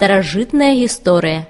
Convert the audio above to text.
старажытная гісторыя